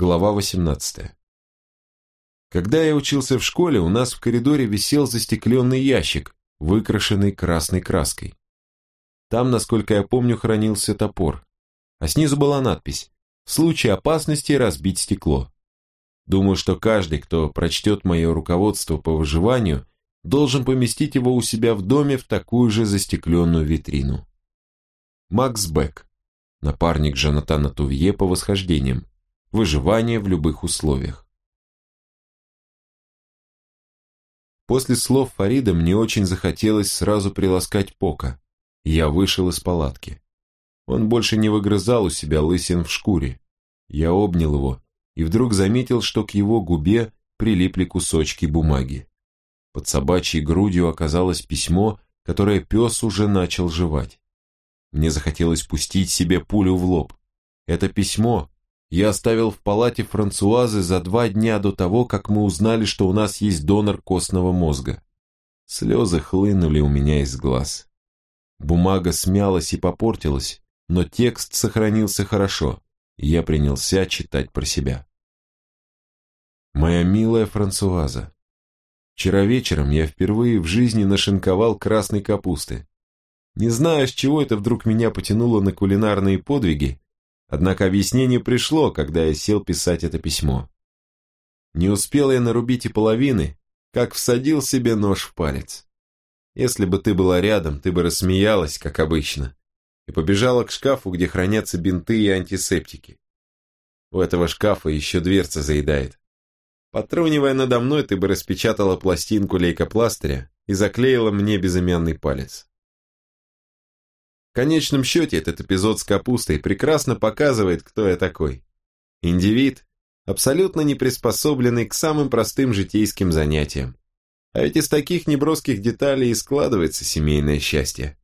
Глава 18. Когда я учился в школе, у нас в коридоре висел застекленный ящик, выкрашенный красной краской. Там, насколько я помню, хранился топор, а снизу была надпись «В случае опасности разбить стекло». Думаю, что каждый, кто прочтет мое руководство по выживанию, должен поместить его у себя в доме в такую же застекленную витрину. Макс Бек, напарник Джонатана Тувье по восхождениям, выживание в любых условиях. После слов Фарида мне очень захотелось сразу приласкать Пока. Я вышел из палатки. Он больше не выгрызал у себя лысин в шкуре. Я обнял его и вдруг заметил, что к его губе прилипли кусочки бумаги. Под собачьей грудью оказалось письмо, которое пес уже начал жевать. Мне захотелось пустить себе пулю в лоб. Это письмо я оставил в палате Франсуазы за два дня до того, как мы узнали, что у нас есть донор костного мозга. Слезы хлынули у меня из глаз. Бумага смялась и попортилась, но текст сохранился хорошо, и я принялся читать про себя. Моя милая Франсуаза, вчера вечером я впервые в жизни нашинковал красной капусты. Не знаю, с чего это вдруг меня потянуло на кулинарные подвиги, однако объяснение пришло, когда я сел писать это письмо. Не успел я нарубить и половины, как всадил себе нож в палец. Если бы ты была рядом, ты бы рассмеялась, как обычно, и побежала к шкафу, где хранятся бинты и антисептики. У этого шкафа еще дверца заедает. Потрунивая надо мной, ты бы распечатала пластинку лейкопластыря и заклеила мне безымянный палец. В конечном счете этот эпизод с капустой прекрасно показывает, кто я такой. Индивид, абсолютно не приспособленный к самым простым житейским занятиям. А ведь из таких неброских деталей и складывается семейное счастье.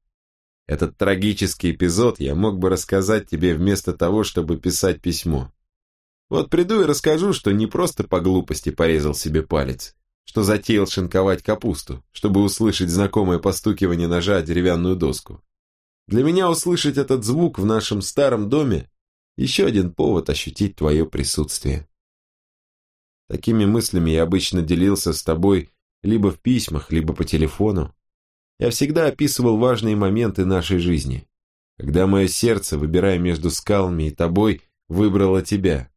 Этот трагический эпизод я мог бы рассказать тебе вместо того, чтобы писать письмо. Вот приду и расскажу, что не просто по глупости порезал себе палец, что затеял шинковать капусту, чтобы услышать знакомое постукивание ножа о деревянную доску. Для меня услышать этот звук в нашем старом доме еще один повод ощутить твое присутствие. Такими мыслями я обычно делился с тобой либо в письмах, либо по телефону. Я всегда описывал важные моменты нашей жизни, когда мое сердце, выбирая между скалами и тобой, выбрало тебя.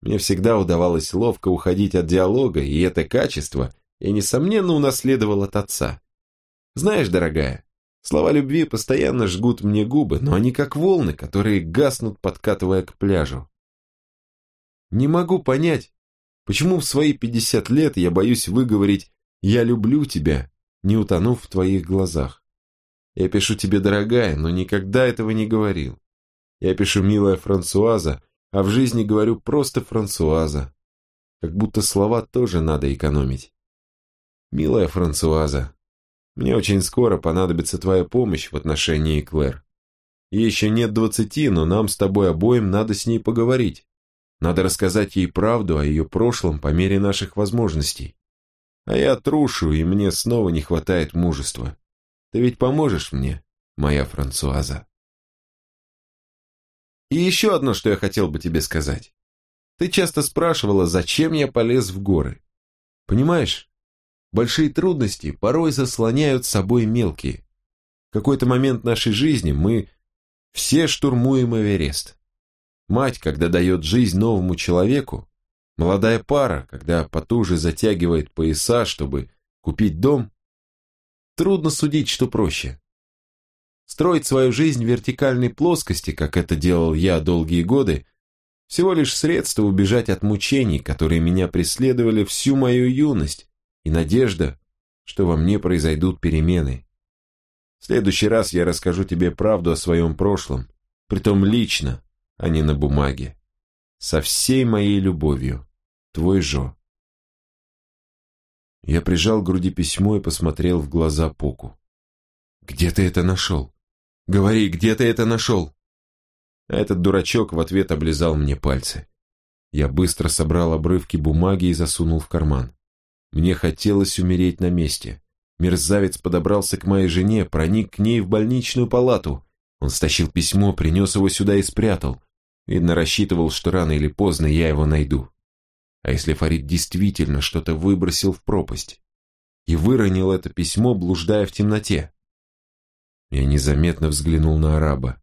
Мне всегда удавалось ловко уходить от диалога, и это качество я, несомненно, унаследовал от отца. Знаешь, дорогая, слова любви постоянно жгут мне губы, но они как волны, которые гаснут, подкатывая к пляжу. Не могу понять, почему в свои пятьдесят лет я боюсь выговорить «я люблю тебя», не утонув в твоих глазах. Я пишу тебе, дорогая, но никогда этого не говорил. Я пишу, милая Франсуаза, а в жизни говорю просто Франсуаза. Как будто слова тоже надо экономить. Милая Франсуаза, мне очень скоро понадобится твоя помощь в отношении Клэр. Ей еще нет двадцати, но нам с тобой обоим надо с ней поговорить. Надо рассказать ей правду о ее прошлом по мере наших возможностей. А я трушу, и мне снова не хватает мужества. Ты ведь поможешь мне, моя Франсуаза? И еще одно, что я хотел бы тебе сказать. Ты часто спрашивала, зачем я полез в горы. Понимаешь, большие трудности порой заслоняют собой мелкие. В какой-то момент нашей жизни мы все штурмуем Эверест. Мать, когда дает жизнь новому человеку, молодая пара, когда потуже затягивает пояса, чтобы купить дом, трудно судить, что проще. Строить свою жизнь в вертикальной плоскости, как это делал я долгие годы, всего лишь средство убежать от мучений, которые меня преследовали всю мою юность, и надежда, что во мне произойдут перемены. В следующий раз я расскажу тебе правду о своем прошлом, притом лично, а не на бумаге. Со всей моей любовью. Твой Жо. Я прижал к груди письмо и посмотрел в глаза Поку. «Где ты это нашел?» Говори, где ты это нашел?» а Этот дурачок в ответ облизал мне пальцы. Я быстро собрал обрывки бумаги и засунул в карман. Мне хотелось умереть на месте. Мерзавец подобрался к моей жене, проник к ней в больничную палату. Он стащил письмо, принес его сюда и спрятал. Видно, рассчитывал, что рано или поздно я его найду. А если Фарид действительно что-то выбросил в пропасть? И выронил это письмо, блуждая в темноте? Я незаметно взглянул на араба.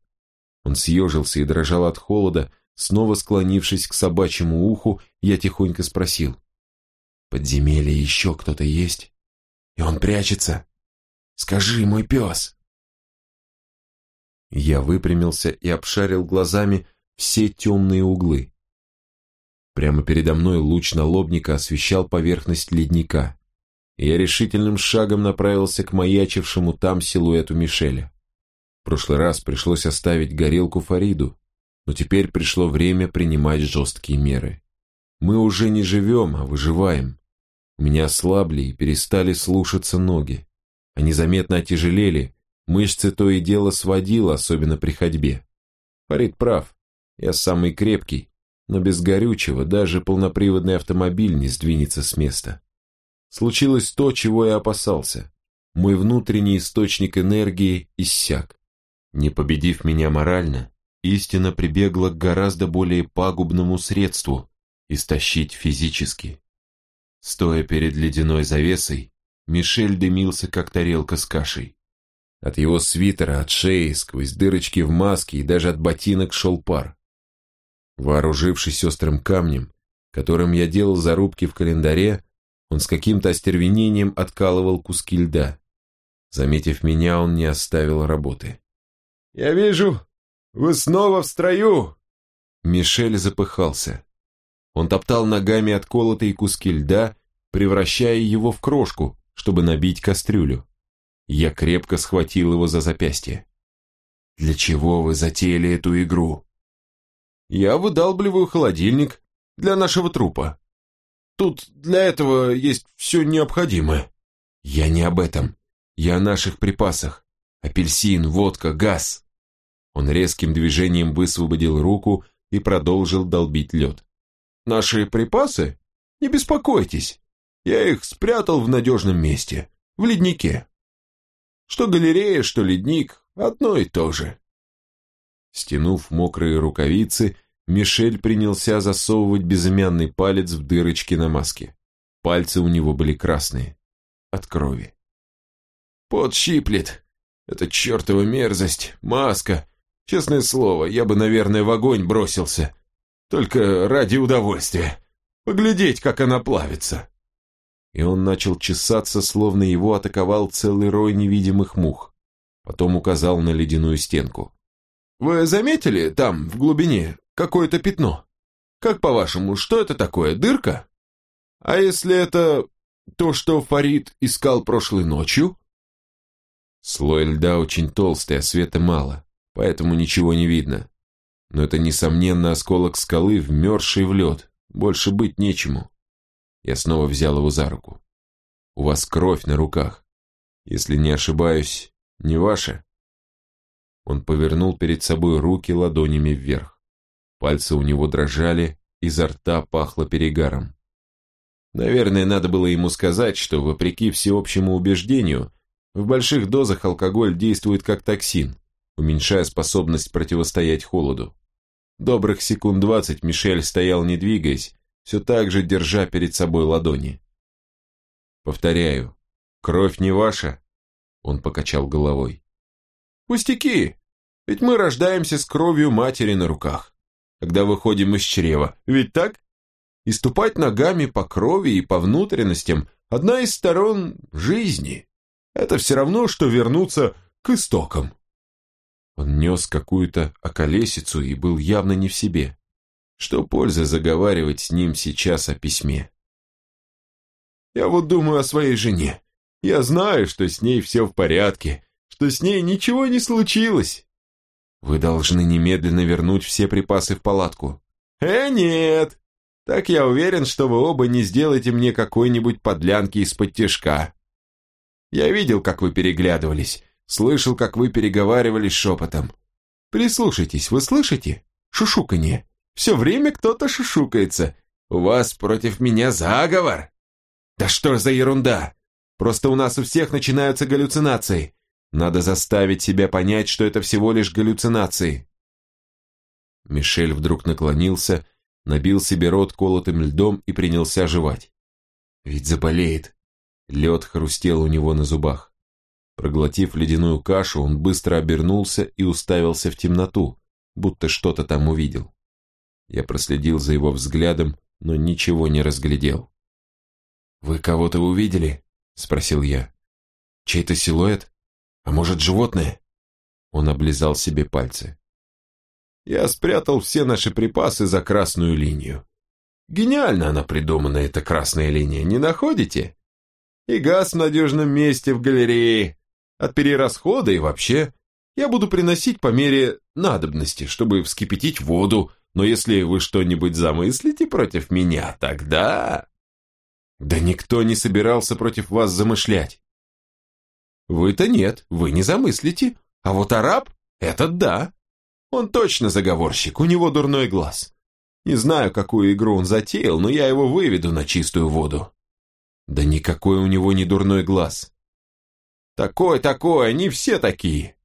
Он съежился и дрожал от холода, снова склонившись к собачьему уху, я тихонько спросил. Подземелье еще кто-то есть? И он прячется? Скажи, мой пес!» Я выпрямился и обшарил глазами все темные углы. Прямо передо мной луч налобника освещал поверхность ледника, я решительным шагом направился к маячившему там силуэту Мишеля. В прошлый раз пришлось оставить горелку Фариду, но теперь пришло время принимать жесткие меры. Мы уже не живем, а выживаем. Меня ослабли и перестали слушаться ноги. Они заметно отяжелели, Мышцы то и дело сводило, особенно при ходьбе. Фарид прав, я самый крепкий, но без горючего даже полноприводный автомобиль не сдвинется с места. Случилось то, чего я опасался. Мой внутренний источник энергии иссяк. Не победив меня морально, истина прибегла к гораздо более пагубному средству – истощить физически. Стоя перед ледяной завесой, Мишель дымился, как тарелка с кашей. От его свитера, от шеи, сквозь дырочки в маске и даже от ботинок шел пар. Вооружившись острым камнем, которым я делал зарубки в календаре, он с каким-то остервенением откалывал куски льда. Заметив меня, он не оставил работы. «Я вижу, вы снова в строю!» Мишель запыхался. Он топтал ногами отколотые куски льда, превращая его в крошку, чтобы набить кастрюлю. Я крепко схватил его за запястье. «Для чего вы затеяли эту игру?» «Я выдалбливаю холодильник для нашего трупа. Тут для этого есть все необходимое». «Я не об этом. Я о наших припасах. Апельсин, водка, газ». Он резким движением высвободил руку и продолжил долбить лед. «Наши припасы? Не беспокойтесь. Я их спрятал в надежном месте, в леднике. Что галерея, что ледник, одно и то же. Стянув мокрые рукавицы, Мишель принялся засовывать безымянный палец в дырочки на маске. Пальцы у него были красные. От крови. Пот щиплет. Это чертова мерзость, маска. Честное слово, я бы, наверное, в огонь бросился. Только ради удовольствия. Поглядеть, как она плавится и он начал чесаться, словно его атаковал целый рой невидимых мух. Потом указал на ледяную стенку. «Вы заметили там, в глубине, какое-то пятно? Как по-вашему, что это такое, дырка? А если это то, что Фарид искал прошлой ночью?» Слой льда очень толстый, а света мало, поэтому ничего не видно. Но это, несомненно, осколок скалы, вмерзший в лед, больше быть нечему. Я снова взял его за руку. «У вас кровь на руках. Если не ошибаюсь, не ваша?» Он повернул перед собой руки ладонями вверх. Пальцы у него дрожали, изо рта пахло перегаром. Наверное, надо было ему сказать, что, вопреки всеобщему убеждению, в больших дозах алкоголь действует как токсин, уменьшая способность противостоять холоду. Добрых секунд двадцать Мишель стоял не двигаясь, все так же держа перед собой ладони. «Повторяю, кровь не ваша?» Он покачал головой. «Пустяки! Ведь мы рождаемся с кровью матери на руках, когда выходим из чрева, ведь так? И ступать ногами по крови и по внутренностям – одна из сторон жизни. Это все равно, что вернуться к истокам». Он нес какую-то околесицу и был явно не в себе. Что пользы заговаривать с ним сейчас о письме? Я вот думаю о своей жене. Я знаю, что с ней все в порядке, что с ней ничего не случилось. Вы должны немедленно вернуть все припасы в палатку. Э, нет. Так я уверен, что вы оба не сделаете мне какой-нибудь подлянки из-под тяжка. Я видел, как вы переглядывались, слышал, как вы переговаривались шепотом. Прислушайтесь, вы слышите? Шушуканье. Все время кто-то шушукается. У вас против меня заговор. Да что за ерунда? Просто у нас у всех начинаются галлюцинации. Надо заставить себя понять, что это всего лишь галлюцинации. Мишель вдруг наклонился, набил себе рот колотым льдом и принялся жевать. Ведь заболеет. Лед хрустел у него на зубах. Проглотив ледяную кашу, он быстро обернулся и уставился в темноту, будто что-то там увидел. Я проследил за его взглядом, но ничего не разглядел. «Вы кого-то увидели?» – спросил я. «Чей-то силуэт? А может, животное?» Он облизал себе пальцы. «Я спрятал все наши припасы за красную линию. Гениально она придумана, эта красная линия, не находите? И газ в надежном месте в галерее. От перерасхода и вообще. Я буду приносить по мере надобности, чтобы вскипятить воду, но если вы что-нибудь замыслите против меня, тогда... Да никто не собирался против вас замышлять. Вы-то нет, вы не замыслите, а вот араб — этот да. Он точно заговорщик, у него дурной глаз. Не знаю, какую игру он затеял, но я его выведу на чистую воду. Да никакой у него не дурной глаз. Такой, такой, они все такие.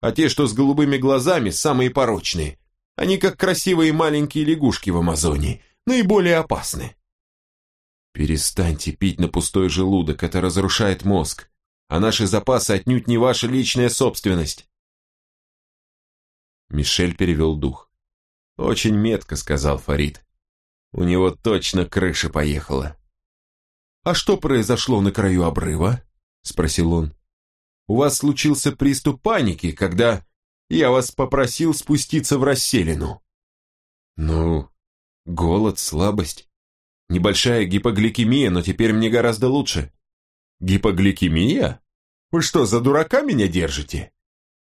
А те, что с голубыми глазами, самые порочные. Они как красивые маленькие лягушки в Амазонии, наиболее опасны. Перестаньте пить на пустой желудок, это разрушает мозг. А наши запасы отнюдь не ваша личная собственность. Мишель перевел дух. «Очень метко», — сказал Фарид. «У него точно крыша поехала». «А что произошло на краю обрыва?» — спросил он. «У вас случился приступ паники, когда я вас попросил спуститься в расселину». «Ну, голод, слабость, небольшая гипогликемия, но теперь мне гораздо лучше». «Гипогликемия? Вы что, за дурака меня держите?»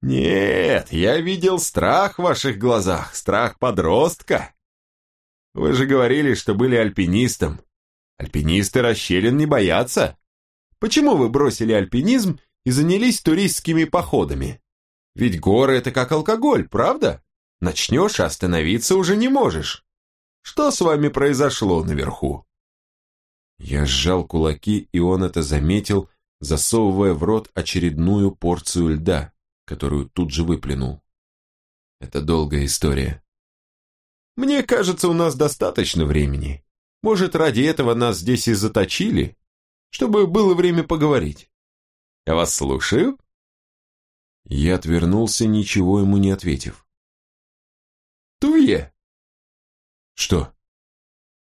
«Нет, я видел страх в ваших глазах, страх подростка. Вы же говорили, что были альпинистом. Альпинисты расщелин не боятся. Почему вы бросили альпинизм и занялись туристскими походами? Ведь горы – это как алкоголь, правда? Начнешь, а остановиться уже не можешь. Что с вами произошло наверху?» Я сжал кулаки, и он это заметил, засовывая в рот очередную порцию льда которую тут же выплюнул. Это долгая история. Мне кажется, у нас достаточно времени. Может, ради этого нас здесь и заточили, чтобы было время поговорить. Я вас слушаю. Я отвернулся, ничего ему не ответив. Туе. Что?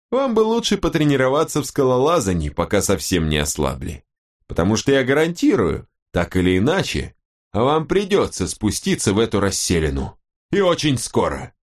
Вам бы лучше потренироваться в скалолазании, пока совсем не ослабли. Потому что я гарантирую, так или иначе, вам придется спуститься в эту расселину. И очень скоро.